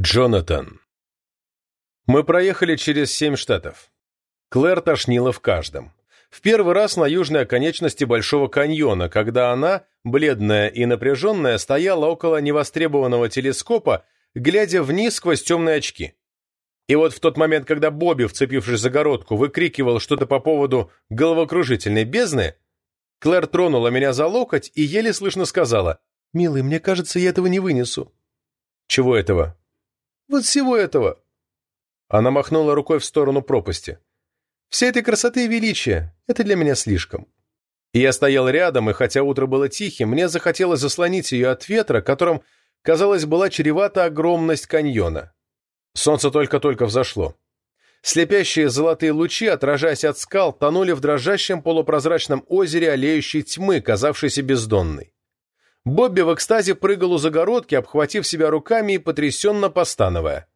Джонатан. Мы проехали через семь штатов. Клэр тошнила в каждом. В первый раз на южной оконечности Большого каньона, когда она, бледная и напряженная, стояла около невостребованного телескопа, глядя вниз сквозь темные очки. И вот в тот момент, когда Бобби, вцепившись за городку, выкрикивал что-то по поводу головокружительной бездны, Клэр тронула меня за локоть и еле слышно сказала, «Милый, мне кажется, я этого не вынесу». «Чего этого?» Вот всего этого!» Она махнула рукой в сторону пропасти. «Вся этой красоты и величия — это для меня слишком». И я стоял рядом, и хотя утро было тихим, мне захотелось заслонить ее от ветра, которым, казалось, была чревата огромность каньона. Солнце только-только взошло. Слепящие золотые лучи, отражаясь от скал, тонули в дрожащем полупрозрачном озере олеющей тьмы, казавшейся бездонной. Бобби в экстазе прыгал у загородки, обхватив себя руками и потрясенно постановая.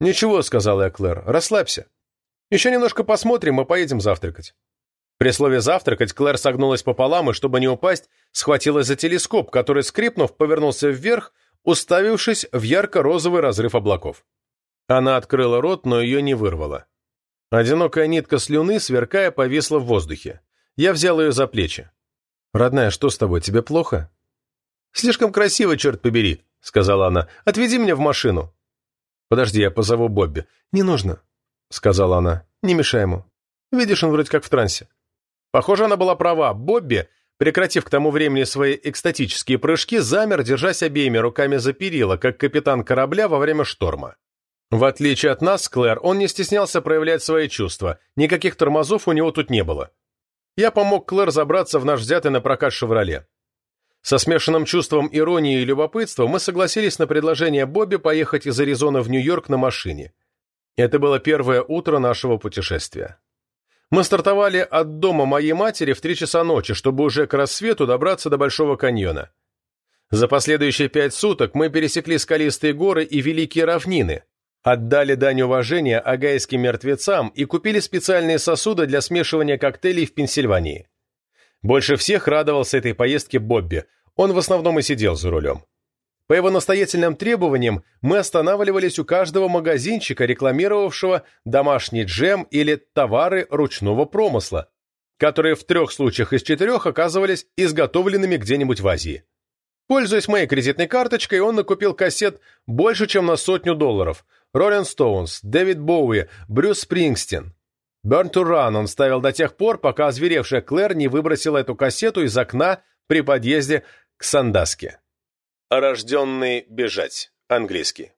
«Ничего», — сказал я Клэр, — «расслабься. Еще немножко посмотрим и поедем завтракать». При слове «завтракать» Клэр согнулась пополам и, чтобы не упасть, схватилась за телескоп, который, скрипнув, повернулся вверх, уставившись в ярко-розовый разрыв облаков. Она открыла рот, но ее не вырвало. Одинокая нитка слюны, сверкая, повисла в воздухе. Я взял ее за плечи. «Родная, что с тобой, тебе плохо?» «Слишком красиво, черт побери», — сказала она. «Отведи меня в машину». «Подожди, я позову Бобби». «Не нужно», — сказала она. «Не мешай ему. Видишь, он вроде как в трансе». Похоже, она была права. Бобби, прекратив к тому времени свои экстатические прыжки, замер, держась обеими руками за перила, как капитан корабля во время шторма. В отличие от нас, Клэр, он не стеснялся проявлять свои чувства. Никаких тормозов у него тут не было. Я помог Клэр забраться в наш взятый на прокат «Шевроле». Со смешанным чувством иронии и любопытства мы согласились на предложение Бобби поехать из Аризоны в Нью-Йорк на машине. Это было первое утро нашего путешествия. Мы стартовали от дома моей матери в три часа ночи, чтобы уже к рассвету добраться до Большого каньона. За последующие пять суток мы пересекли скалистые горы и великие равнины, отдали дань уважения агайским мертвецам и купили специальные сосуды для смешивания коктейлей в Пенсильвании. Больше всех радовался этой поездке Бобби, он в основном и сидел за рулем. По его настоятельным требованиям мы останавливались у каждого магазинчика, рекламировавшего домашний джем или товары ручного промысла, которые в трех случаях из четырех оказывались изготовленными где-нибудь в Азии. Пользуясь моей кредитной карточкой, он накупил кассет больше, чем на сотню долларов. Роллин Стоунс, Дэвид Боуи, Брюс Спрингстин. Burn to Run он ставил до тех пор, пока озверевшая Клэр не выбросила эту кассету из окна при подъезде к Сандаске. «Рожденный бежать», английский.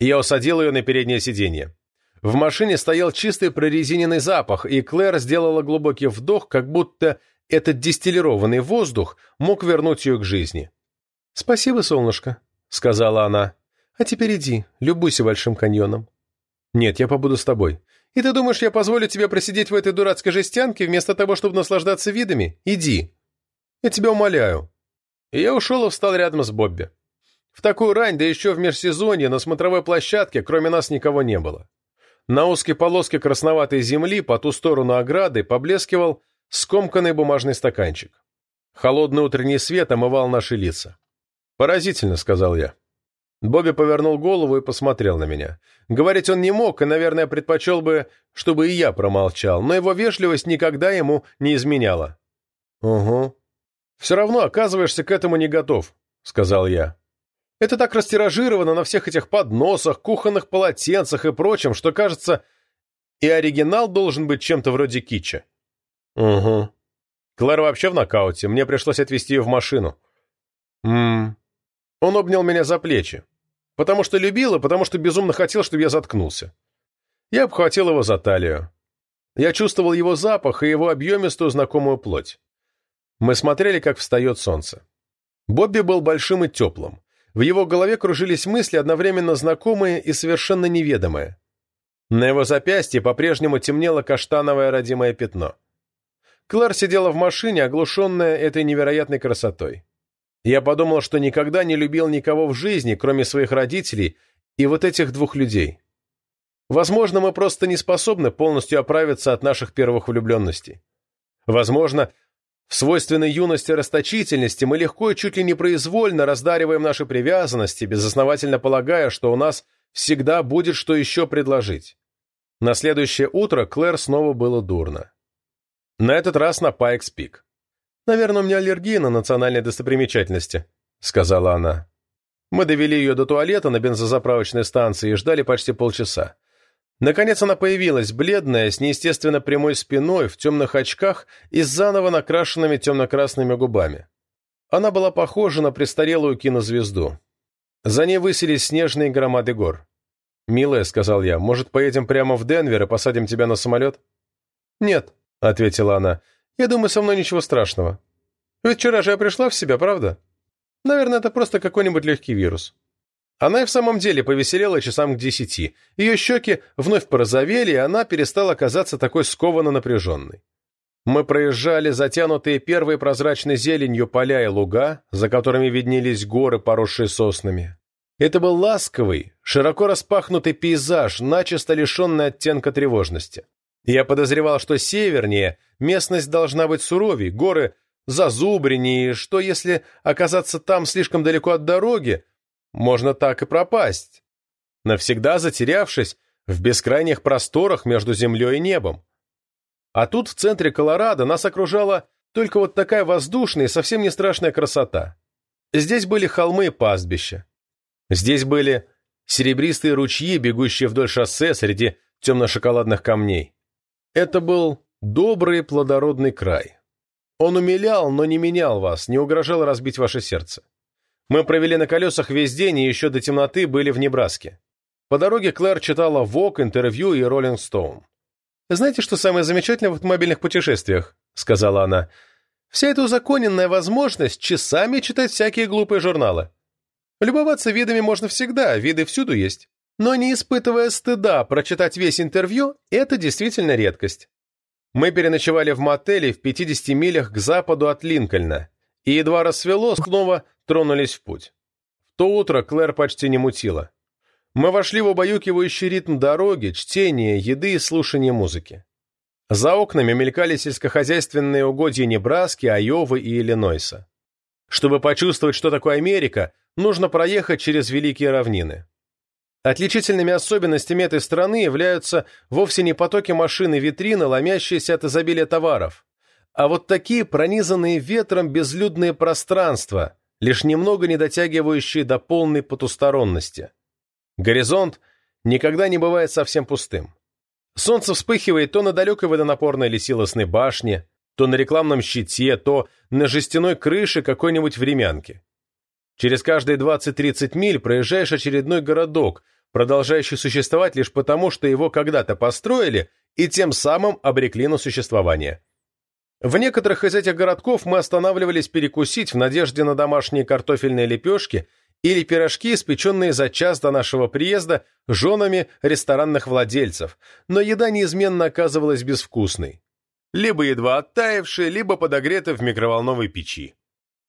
Я усадил ее на переднее сиденье. В машине стоял чистый прорезиненный запах, и Клэр сделала глубокий вдох, как будто этот дистиллированный воздух мог вернуть ее к жизни. «Спасибо, солнышко», — сказала она. «А теперь иди, любуйся Большим каньоном». «Нет, я побуду с тобой». «И ты думаешь, я позволю тебе просидеть в этой дурацкой жестянке вместо того, чтобы наслаждаться видами? Иди. Я тебя умоляю». И я ушел и встал рядом с Бобби. В такую рань, да еще в межсезонье, на смотровой площадке, кроме нас никого не было. На узкой полоске красноватой земли по ту сторону ограды поблескивал скомканный бумажный стаканчик. Холодный утренний свет омывал наши лица. «Поразительно», — сказал я. Бобби повернул голову и посмотрел на меня. Говорить он не мог, и, наверное, предпочел бы, чтобы и я промолчал, но его вежливость никогда ему не изменяла. «Угу», «Все равно оказываешься к этому не готов», — сказал я. «Это так растиражировано на всех этих подносах, кухонных полотенцах и прочем, что, кажется, и оригинал должен быть чем-то вроде китча». «Угу». Клэр вообще в нокауте, мне пришлось отвезти ее в машину. «Ммм». Он обнял меня за плечи. Потому что любил и потому что безумно хотел, чтобы я заткнулся. Я обхватил его за талию. Я чувствовал его запах и его объемистую знакомую плоть. Мы смотрели, как встает солнце. Бобби был большим и теплым. В его голове кружились мысли, одновременно знакомые и совершенно неведомые. На его запястье по-прежнему темнело каштановое родимое пятно. Клэр сидела в машине, оглушенная этой невероятной красотой. Я подумал, что никогда не любил никого в жизни, кроме своих родителей и вот этих двух людей. Возможно, мы просто не способны полностью оправиться от наших первых влюбленностей. Возможно, в свойственной юности расточительности мы легко и чуть ли не произвольно раздариваем наши привязанности, безосновательно полагая, что у нас всегда будет что еще предложить. На следующее утро Клэр снова было дурно. На этот раз на Пайкс Пик. «Наверное, у меня аллергия на национальные достопримечательности», — сказала она. Мы довели ее до туалета на бензозаправочной станции и ждали почти полчаса. Наконец она появилась, бледная, с неестественно прямой спиной, в темных очках и с заново накрашенными темно-красными губами. Она была похожа на престарелую кинозвезду. За ней высились снежные громады гор. «Милая», — сказал я, — «может, поедем прямо в Денвер и посадим тебя на самолет?» «Нет», — ответила она, — «я думаю, со мной ничего страшного. Ведь вчера же я пришла в себя, правда? Наверное, это просто какой-нибудь легкий вирус». Она и в самом деле повеселела часам к десяти. Ее щеки вновь порозовели, и она перестала казаться такой скованно напряженной. Мы проезжали затянутые первой прозрачной зеленью поля и луга, за которыми виднелись горы, поросшие соснами. Это был ласковый, широко распахнутый пейзаж, начисто лишенный оттенка тревожности. Я подозревал, что севернее местность должна быть суровей, горы зазубреннее, что если оказаться там слишком далеко от дороги, можно так и пропасть, навсегда затерявшись в бескрайних просторах между землей и небом. А тут в центре Колорадо нас окружала только вот такая воздушная и совсем не страшная красота. Здесь были холмы и пастбища. Здесь были серебристые ручьи, бегущие вдоль шоссе среди темно-шоколадных камней. Это был добрый плодородный край. Он умилял, но не менял вас, не угрожал разбить ваше сердце. Мы провели на колесах весь день и еще до темноты были в Небраске. По дороге Клэр читала Vogue, интервью и Роллинг Стоун. «Знаете, что самое замечательное в автомобильных путешествиях?» — сказала она. «Вся эта узаконенная возможность часами читать всякие глупые журналы. Любоваться видами можно всегда, виды всюду есть. Но не испытывая стыда прочитать весь интервью, это действительно редкость. Мы переночевали в мотеле в 50 милях к западу от Линкольна, и едва рассвело, снова тронулись в путь. В то утро Клэр почти не мутила. Мы вошли в убаюкивающий ритм дороги, чтения, еды и слушания музыки. За окнами мелькали сельскохозяйственные угодья Небраски, Айовы и Иллинойса. Чтобы почувствовать, что такое Америка, нужно проехать через Великие равнины. Отличительными особенностями этой страны являются вовсе не потоки машин и витрины, ломящиеся от изобилия товаров, а вот такие пронизанные ветром безлюдные пространства, лишь немного не дотягивающие до полной потусторонности. Горизонт никогда не бывает совсем пустым. Солнце вспыхивает то на далекой водонапорной или силосной башне, то на рекламном щите, то на жестяной крыше какой-нибудь времянки. Через каждые 20-30 миль проезжаешь очередной городок, продолжающий существовать лишь потому, что его когда-то построили и тем самым обрекли на существование. В некоторых из этих городков мы останавливались перекусить в надежде на домашние картофельные лепешки или пирожки, испеченные за час до нашего приезда женами ресторанных владельцев, но еда неизменно оказывалась безвкусной. Либо едва оттаившей, либо подогретой в микроволновой печи.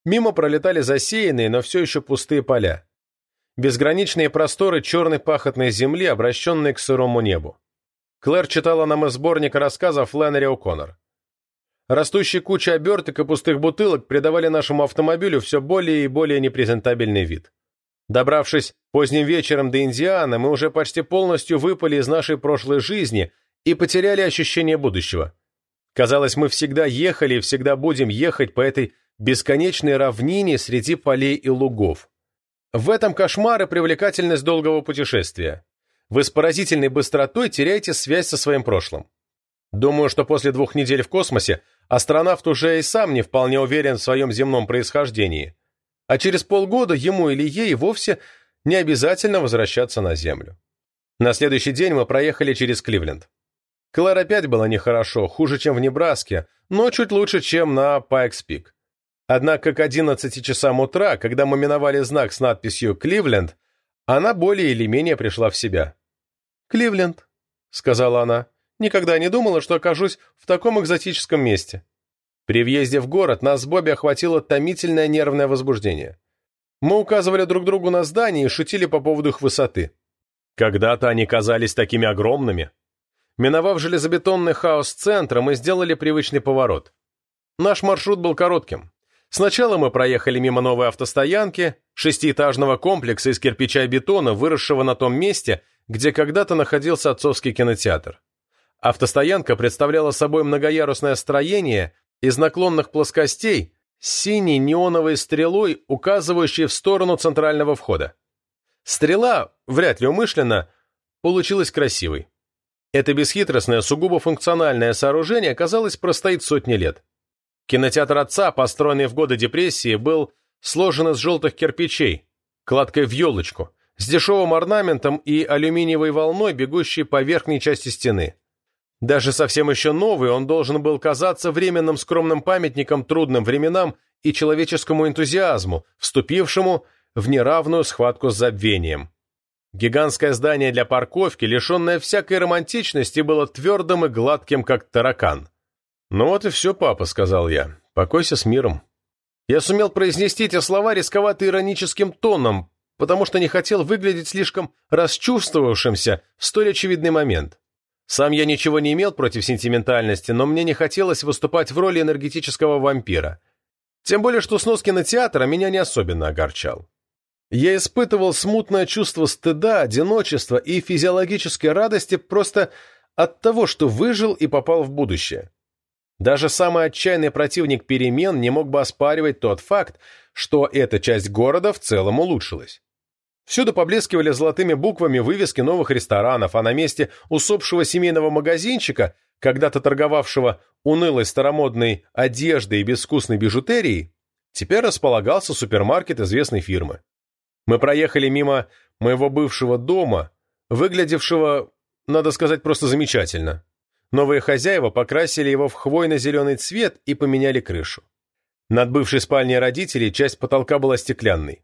Мимо пролетали засеянные, но все еще пустые поля. Безграничные просторы черной пахотной земли, обращенные к сырому небу. Клэр читала нам из сборника рассказов Фленнери О'Коннор. Растущие куча оберток и пустых бутылок придавали нашему автомобилю все более и более непрезентабельный вид. Добравшись поздним вечером до Индианы, мы уже почти полностью выпали из нашей прошлой жизни и потеряли ощущение будущего. Казалось, мы всегда ехали и всегда будем ехать по этой бесконечной равнине среди полей и лугов. В этом кошмар и привлекательность долгого путешествия. Вы с поразительной быстротой теряете связь со своим прошлым. Думаю, что после двух недель в космосе астронавт уже и сам не вполне уверен в своем земном происхождении, а через полгода ему или ей вовсе не обязательно возвращаться на Землю. На следующий день мы проехали через Кливленд. Клэр опять было нехорошо, хуже, чем в Небраске, но чуть лучше, чем на Пайкс-Пик. Однако к 11 часам утра, когда мы миновали знак с надписью «Кливленд», она более или менее пришла в себя. «Кливленд», — сказала она, — Никогда не думала, что окажусь в таком экзотическом месте. При въезде в город нас с Бобби охватило томительное нервное возбуждение. Мы указывали друг другу на здания и шутили по поводу их высоты. Когда-то они казались такими огромными. Миновав железобетонный хаос центра, мы сделали привычный поворот. Наш маршрут был коротким. Сначала мы проехали мимо новой автостоянки, шестиэтажного комплекса из кирпича и бетона, выросшего на том месте, где когда-то находился отцовский кинотеатр. Автостоянка представляла собой многоярусное строение из наклонных плоскостей с синей неоновой стрелой, указывающей в сторону центрального входа. Стрела, вряд ли умышленно, получилась красивой. Это бесхитростное, сугубо функциональное сооружение, казалось, простоит сотни лет. Кинотеатр отца, построенный в годы депрессии, был сложен из желтых кирпичей, кладкой в елочку, с дешевым орнаментом и алюминиевой волной, бегущей по верхней части стены. Даже совсем еще новый, он должен был казаться временным скромным памятником трудным временам и человеческому энтузиазму, вступившему в неравную схватку с забвением. Гигантское здание для парковки, лишенное всякой романтичности, было твердым и гладким, как таракан. «Ну вот и все, папа», — сказал я. «Покойся с миром». Я сумел произнести эти слова рисковато-ироническим тоном, потому что не хотел выглядеть слишком расчувствовавшимся в столь очевидный момент. Сам я ничего не имел против сентиментальности, но мне не хотелось выступать в роли энергетического вампира. Тем более, что снос кинотеатра меня не особенно огорчал. Я испытывал смутное чувство стыда, одиночества и физиологической радости просто от того, что выжил и попал в будущее. Даже самый отчаянный противник перемен не мог бы оспаривать тот факт, что эта часть города в целом улучшилась. Всюду поблескивали золотыми буквами вывески новых ресторанов, а на месте усопшего семейного магазинчика, когда-то торговавшего унылой старомодной одеждой и безвкусной бижутерией, теперь располагался супермаркет известной фирмы. Мы проехали мимо моего бывшего дома, выглядевшего, надо сказать, просто замечательно. Новые хозяева покрасили его в хвойно-зеленый цвет и поменяли крышу. Над бывшей спальней родителей часть потолка была стеклянной.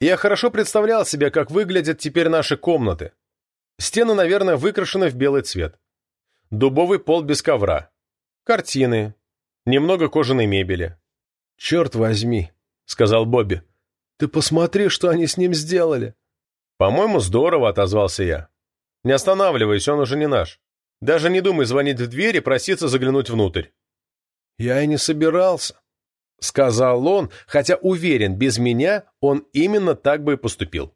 Я хорошо представлял себе, как выглядят теперь наши комнаты. Стены, наверное, выкрашены в белый цвет. Дубовый пол без ковра. Картины. Немного кожаной мебели. «Черт возьми», — сказал Бобби. «Ты посмотри, что они с ним сделали». «По-моему, здорово», — отозвался я. «Не останавливайся, он уже не наш. Даже не думай звонить в дверь и проситься заглянуть внутрь». «Я и не собирался», — сказал он, хотя уверен, без меня он именно так бы и поступил.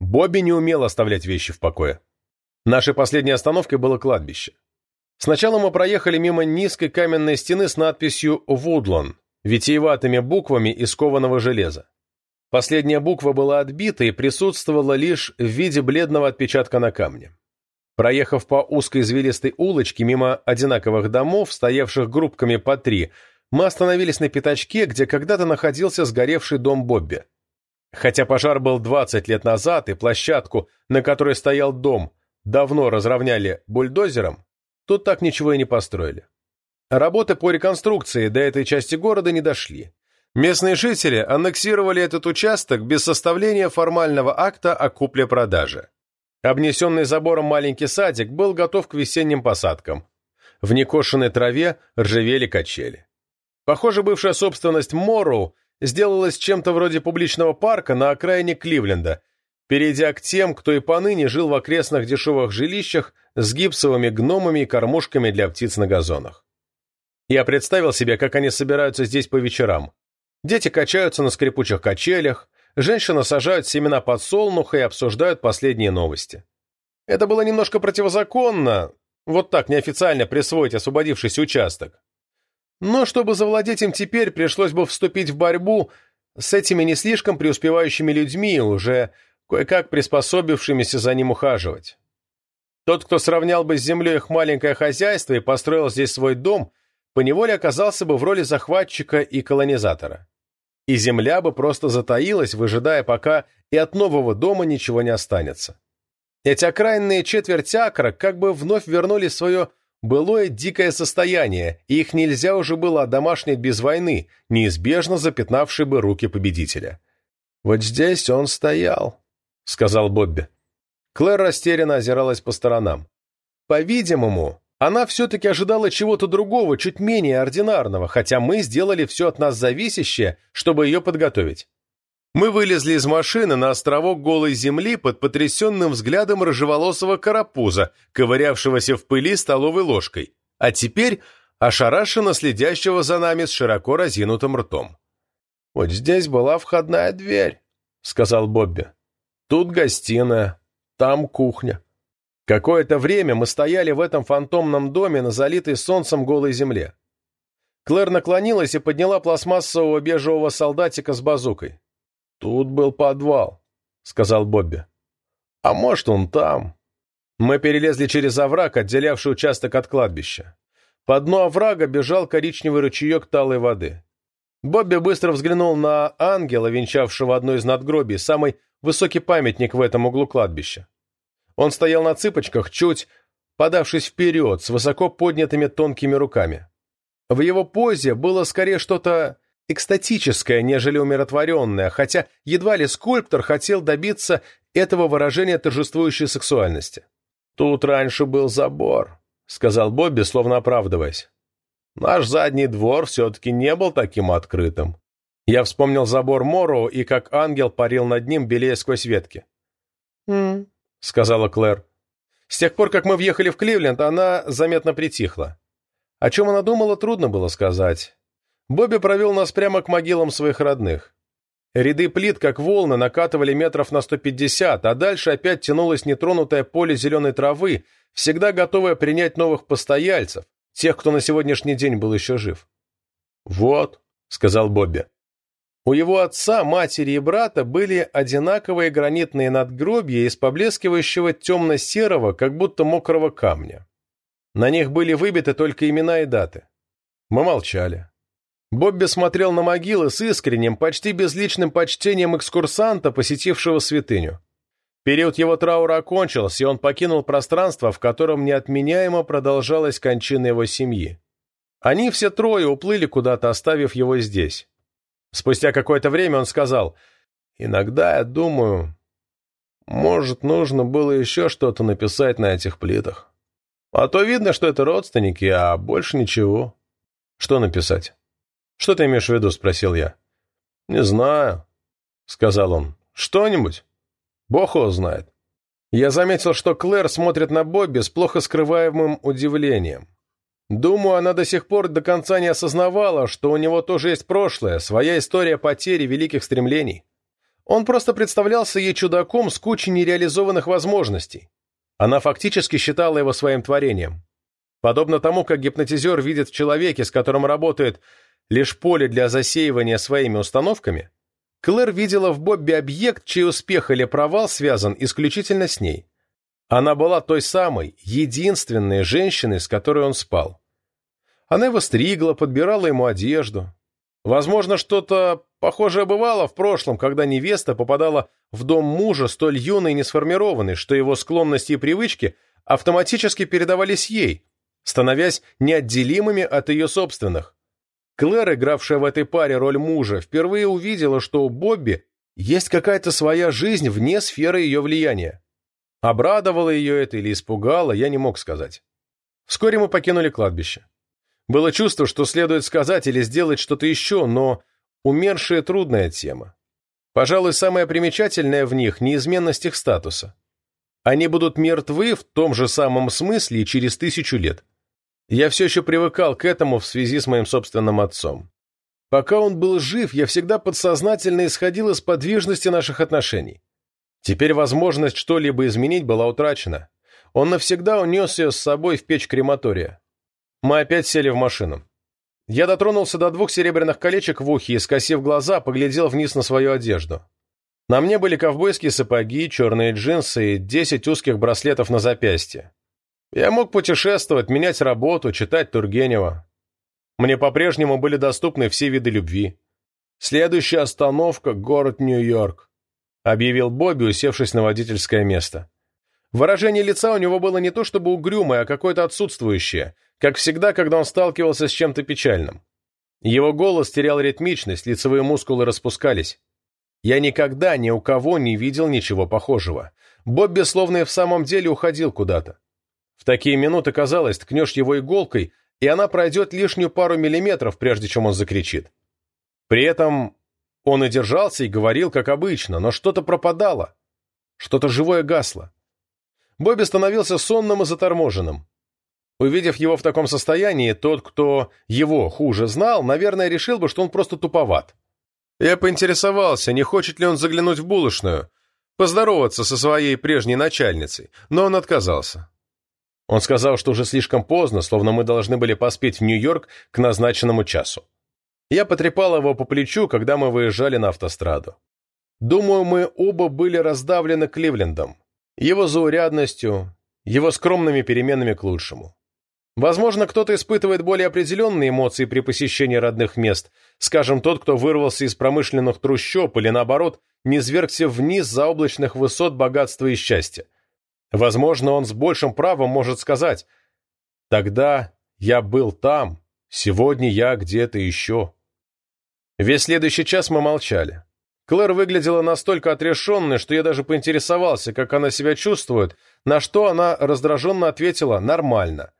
Бобби не умел оставлять вещи в покое. Нашей последней остановкой было кладбище. Сначала мы проехали мимо низкой каменной стены с надписью «Вудлон», витиеватыми буквами из кованого железа. Последняя буква была отбита и присутствовала лишь в виде бледного отпечатка на камне. Проехав по узкой извилистой улочке мимо одинаковых домов, стоявших группками по три, мы остановились на пятачке, где когда-то находился сгоревший дом Бобби. Хотя пожар был 20 лет назад, и площадку, на которой стоял дом, давно разровняли бульдозером, тут так ничего и не построили. Работы по реконструкции до этой части города не дошли. Местные жители аннексировали этот участок без составления формального акта о купле-продаже. Обнесенный забором маленький садик был готов к весенним посадкам. В некошенной траве ржавели качели. Похоже, бывшая собственность Морроу сделалась чем-то вроде публичного парка на окраине Кливленда, перейдя к тем, кто и поныне жил в окрестных дешевых жилищах с гипсовыми гномами и кормушками для птиц на газонах. Я представил себе, как они собираются здесь по вечерам. Дети качаются на скрипучих качелях, женщины сажают семена подсолнуха и обсуждают последние новости. Это было немножко противозаконно, вот так неофициально присвоить освободившийся участок. Но чтобы завладеть им теперь, пришлось бы вступить в борьбу с этими не слишком преуспевающими людьми, уже кое-как приспособившимися за ним ухаживать. Тот, кто сравнял бы с землей их маленькое хозяйство и построил здесь свой дом, поневоле оказался бы в роли захватчика и колонизатора. И земля бы просто затаилась, выжидая, пока и от нового дома ничего не останется. Эти окраинные четверть акра как бы вновь вернули свое былое дикое состояние, и их нельзя уже было одомашнить без войны, неизбежно запятнавшей бы руки победителя. «Вот здесь он стоял», — сказал Бобби. Клэр растерянно озиралась по сторонам. По-видимому, она все-таки ожидала чего-то другого, чуть менее ординарного, хотя мы сделали все от нас зависящее, чтобы ее подготовить. Мы вылезли из машины на островок голой земли под потрясенным взглядом рыжеволосого карапуза, ковырявшегося в пыли столовой ложкой, а теперь ошарашенно следящего за нами с широко разинутым ртом. «Вот здесь была входная дверь», — сказал Бобби. «Тут гостиная, там кухня». Какое-то время мы стояли в этом фантомном доме на залитой солнцем голой земле. Клэр наклонилась и подняла пластмассового бежевого солдатика с базукой. «Тут был подвал», — сказал Бобби. «А может, он там?» Мы перелезли через овраг, отделявший участок от кладбища. По дну оврага бежал коричневый ручеек талой воды. Бобби быстро взглянул на ангела, венчавшего одно из надгробий, самый высокий памятник в этом углу кладбища. Он стоял на цыпочках, чуть подавшись вперед, с высоко поднятыми тонкими руками. В его позе было скорее что-то экстатическое, нежели умиротворенное, хотя едва ли скульптор хотел добиться этого выражения торжествующей сексуальности. «Тут раньше был забор», — сказал Бобби, словно оправдываясь. «Наш задний двор все-таки не был таким открытым». Я вспомнил забор Моро и как ангел парил над ним, белее сквозь ветки. «М-м», сказала Клэр. С тех пор, как мы въехали в Кливленд, она заметно притихла. О чем она думала, трудно было сказать. Бобби провел нас прямо к могилам своих родных. Ряды плит, как волны, накатывали метров на 150, а дальше опять тянулось нетронутое поле зеленой травы, всегда готовое принять новых постояльцев, тех, кто на сегодняшний день был еще жив. «Вот», — сказал Бобби. У его отца, матери и брата были одинаковые гранитные надгробья из поблескивающего темно-серого, как будто мокрого камня. На них были выбиты только имена и даты. Мы молчали. Бобби смотрел на могилы с искренним, почти безличным почтением экскурсанта, посетившего святыню. Период его траура окончился, и он покинул пространство, в котором неотменяемо продолжалась кончина его семьи. Они все трое уплыли куда-то, оставив его здесь. Спустя какое-то время он сказал, «Иногда я думаю, может, нужно было еще что-то написать на этих плитах». А то видно, что это родственники, а больше ничего. Что написать? Что ты имеешь в виду? Спросил я. Не знаю, сказал он. Что-нибудь? Бог его знает. Я заметил, что Клэр смотрит на Бобби с плохо скрываемым удивлением. Думаю, она до сих пор до конца не осознавала, что у него тоже есть прошлое, своя история потери великих стремлений. Он просто представлялся ей чудаком с кучей нереализованных возможностей. Она фактически считала его своим творением. Подобно тому, как гипнотизер видит в человеке, с которым работает, лишь поле для засеивания своими установками, Клэр видела в Бобби объект, чей успех или провал связан исключительно с ней. Она была той самой, единственной женщиной, с которой он спал. Она его стригла, подбирала ему одежду. Возможно, что-то похожее бывало в прошлом, когда невеста попадала в дом мужа столь юной и несформированной, что его склонности и привычки автоматически передавались ей, становясь неотделимыми от ее собственных. Клэр, игравшая в этой паре роль мужа, впервые увидела, что у Бобби есть какая-то своя жизнь вне сферы ее влияния. Обрадовало ее это или испугало, я не мог сказать. Вскоре мы покинули кладбище. Было чувство, что следует сказать или сделать что-то еще, но умершие – трудная тема. Пожалуй, самое примечательное в них – неизменность их статуса. Они будут мертвы в том же самом смысле и через тысячу лет. Я все еще привыкал к этому в связи с моим собственным отцом. Пока он был жив, я всегда подсознательно исходил из подвижности наших отношений. Теперь возможность что-либо изменить была утрачена. Он навсегда унес ее с собой в печь крематория. Мы опять сели в машину. Я дотронулся до двух серебряных колечек в ухе и, скосив глаза, поглядел вниз на свою одежду. На мне были ковбойские сапоги, черные джинсы и десять узких браслетов на запястье. Я мог путешествовать, менять работу, читать Тургенева. Мне по-прежнему были доступны все виды любви. «Следующая остановка — город Нью-Йорк», — объявил Бобби, усевшись на водительское место. Выражение лица у него было не то чтобы угрюмое, а какое-то отсутствующее, как всегда, когда он сталкивался с чем-то печальным. Его голос терял ритмичность, лицевые мускулы распускались. Я никогда ни у кого не видел ничего похожего. Бобби словно и в самом деле уходил куда-то. В такие минуты казалось, ткнешь его иголкой, и она пройдет лишнюю пару миллиметров, прежде чем он закричит. При этом он и держался, и говорил, как обычно, но что-то пропадало. Что-то живое гасло. Бобби становился сонным и заторможенным. Увидев его в таком состоянии, тот, кто его хуже знал, наверное, решил бы, что он просто туповат. Я поинтересовался, не хочет ли он заглянуть в булочную, поздороваться со своей прежней начальницей, но он отказался. Он сказал, что уже слишком поздно, словно мы должны были поспеть в Нью-Йорк к назначенному часу. Я потрепал его по плечу, когда мы выезжали на автостраду. Думаю, мы оба были раздавлены Кливлендом, его заурядностью, его скромными переменами к лучшему. Возможно, кто-то испытывает более определенные эмоции при посещении родных мест, скажем, тот, кто вырвался из промышленных трущоб или, наоборот, не свергся вниз за облачных высот богатства и счастья. Возможно, он с большим правом может сказать «Тогда я был там, сегодня я где-то еще». Весь следующий час мы молчали. Клэр выглядела настолько отрешенной, что я даже поинтересовался, как она себя чувствует, на что она раздраженно ответила «нормально».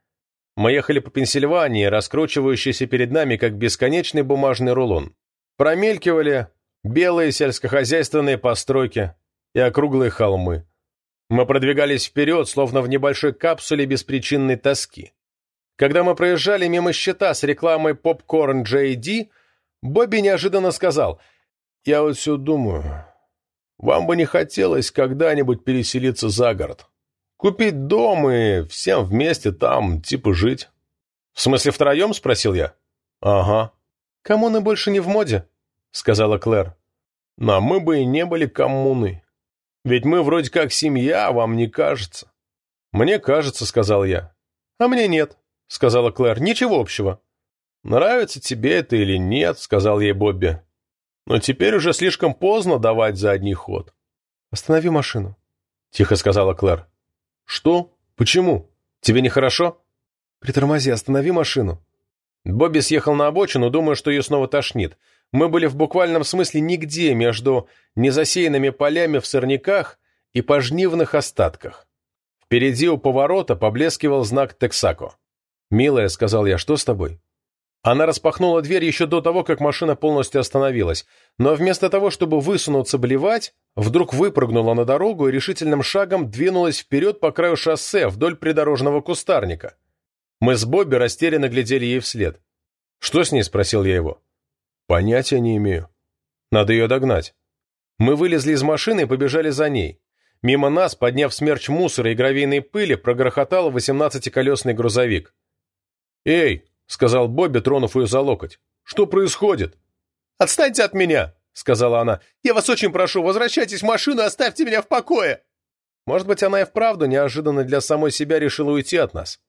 Мы ехали по Пенсильвании, раскручивающейся перед нами, как бесконечный бумажный рулон. Промелькивали белые сельскохозяйственные постройки и округлые холмы. Мы продвигались вперед, словно в небольшой капсуле беспричинной тоски. Когда мы проезжали мимо щита с рекламой Popcorn J.D., Бобби неожиданно сказал, «Я вот все думаю, вам бы не хотелось когда-нибудь переселиться за город. Купить дом и всем вместе там, типа, жить». «В смысле, втроем?» — спросил я. «Ага». «Коммуны больше не в моде», — сказала Клэр. «Но мы бы и не были коммуной. Ведь мы вроде как семья, вам не кажется?» «Мне кажется», — сказал я. «А мне нет», — сказала Клэр. «Ничего общего». «Нравится тебе это или нет», — сказал ей Бобби. «Но теперь уже слишком поздно давать задний ход». «Останови машину», — тихо сказала Клэр. «Что? Почему? Тебе нехорошо?» «Притормози, останови машину». Бобби съехал на обочину, думая, что ее снова тошнит. Мы были в буквальном смысле нигде между незасеянными полями в сорняках и пожнивных остатках. Впереди у поворота поблескивал знак Тексако. «Милая», — сказал я, — «что с тобой?» Она распахнула дверь еще до того, как машина полностью остановилась, но вместо того, чтобы высунуться блевать, вдруг выпрыгнула на дорогу и решительным шагом двинулась вперед по краю шоссе вдоль придорожного кустарника. Мы с Бобби растерянно глядели ей вслед. «Что с ней?» — спросил я его. Понятия не имею. Надо ее догнать. Мы вылезли из машины и побежали за ней. Мимо нас, подняв смерч мусора и гравийной пыли, прогрохотал восемнадцатиколесный грузовик. «Эй!» — сказал Бобби, тронув ее за локоть. «Что происходит?» «Отстаньте от меня!» — сказала она. «Я вас очень прошу, возвращайтесь в машину и оставьте меня в покое!» Может быть, она и вправду неожиданно для самой себя решила уйти от нас.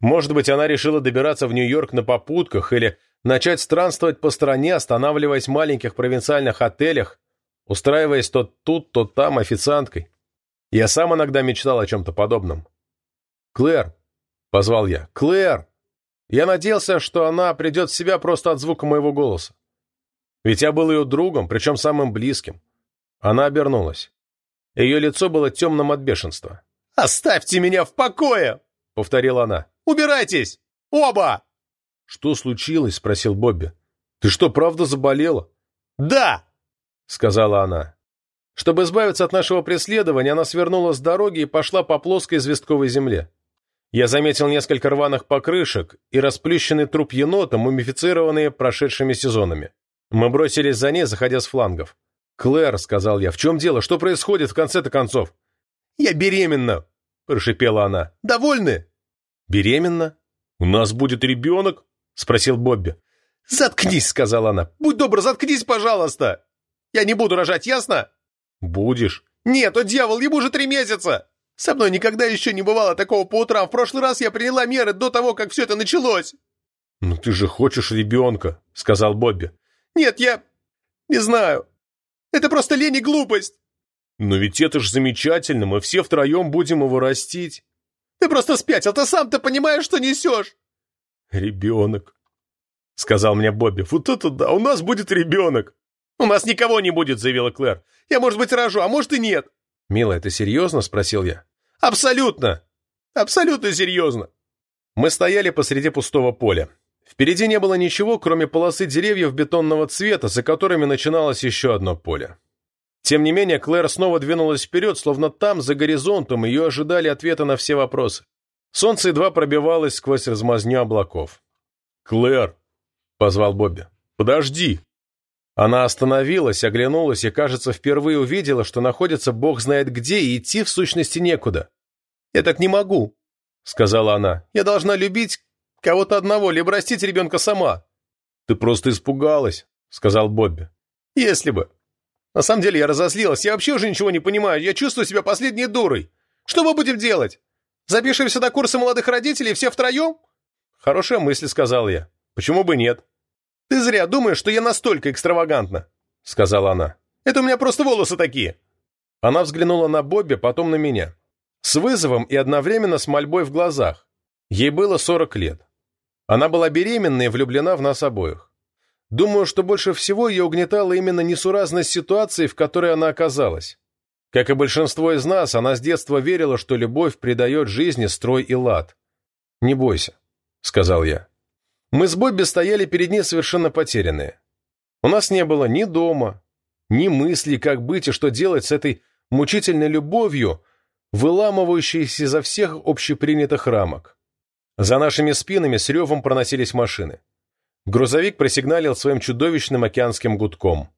Может быть, она решила добираться в Нью-Йорк на попутках или начать странствовать по стране, останавливаясь в маленьких провинциальных отелях, устраиваясь то тут, то там официанткой. Я сам иногда мечтал о чем-то подобном. «Клэр!» — позвал я. «Клэр!» Я надеялся, что она придет в себя просто от звука моего голоса. Ведь я был ее другом, причем самым близким. Она обернулась. Ее лицо было темным от бешенства. «Оставьте меня в покое!» — повторила она. «Убирайтесь! Оба!» «Что случилось?» — спросил Бобби. «Ты что, правда заболела?» «Да!» — сказала она. Чтобы избавиться от нашего преследования, она свернула с дороги и пошла по плоской известковой земле. Я заметил несколько рваных покрышек и расплющенный труп енота, мумифицированные прошедшими сезонами. Мы бросились за ней, заходя с флангов. «Клэр», — сказал я, — «в чем дело? Что происходит в конце-то концов?» «Я беременна», — прошипела она. «Довольны?» «Беременна? У нас будет ребенок?» — спросил Бобби. «Заткнись», — сказала она. «Будь добр, заткнись, пожалуйста. Я не буду рожать, ясно?» «Будешь». «Нет, о дьявол, ему уже три месяца! Со мной никогда еще не бывало такого по утрам. В прошлый раз я приняла меры до того, как все это началось». «Ну ты же хочешь ребенка», — сказал Бобби. «Нет, я... не знаю. Это просто лень и глупость». «Но ведь это ж замечательно, мы все втроем будем его растить». «Ты просто спятил, ты сам-то понимаешь, что несешь». «Ребенок», — сказал мне Бобби. «Вот это да, у нас будет ребенок». «У нас никого не будет», — заявила Клэр. «Я, может быть, рожу, а может и нет». «Милая, ты серьезно?» — спросил я. «Абсолютно! Абсолютно серьезно!» Мы стояли посреди пустого поля. Впереди не было ничего, кроме полосы деревьев бетонного цвета, за которыми начиналось еще одно поле. Тем не менее, Клэр снова двинулась вперед, словно там, за горизонтом, ее ожидали ответы на все вопросы. Солнце едва пробивалось сквозь размазню облаков. «Клэр!» — позвал Бобби. «Подожди!» Она остановилась, оглянулась и, кажется, впервые увидела, что находится бог знает где, и идти в сущности некуда. «Я так не могу», — сказала она. «Я должна любить кого-то одного, либо растить ребенка сама». «Ты просто испугалась», — сказал Бобби. «Если бы. На самом деле я разозлилась. Я вообще уже ничего не понимаю. Я чувствую себя последней дурой. Что мы будем делать? Запишемся на курсы молодых родителей все втроем?» «Хорошая мысль», — сказал я. «Почему бы нет?» «Ты зря думаешь, что я настолько экстравагантна», — сказала она. «Это у меня просто волосы такие». Она взглянула на Бобби, потом на меня. С вызовом и одновременно с мольбой в глазах. Ей было 40 лет. Она была беременна и влюблена в нас обоих. Думаю, что больше всего ее угнетала именно несуразность ситуации, в которой она оказалась. Как и большинство из нас, она с детства верила, что любовь придает жизни строй и лад. «Не бойся», — сказал я. Мы с Бобби стояли перед ней совершенно потерянные. У нас не было ни дома, ни мыслей, как быть и что делать с этой мучительной любовью, выламывающейся изо всех общепринятых рамок. За нашими спинами с ревом проносились машины. Грузовик просигналил своим чудовищным океанским гудком.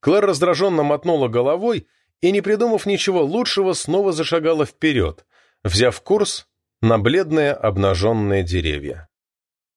Клэр раздраженно мотнула головой и, не придумав ничего лучшего, снова зашагала вперед, взяв курс на бледные обнаженные деревья.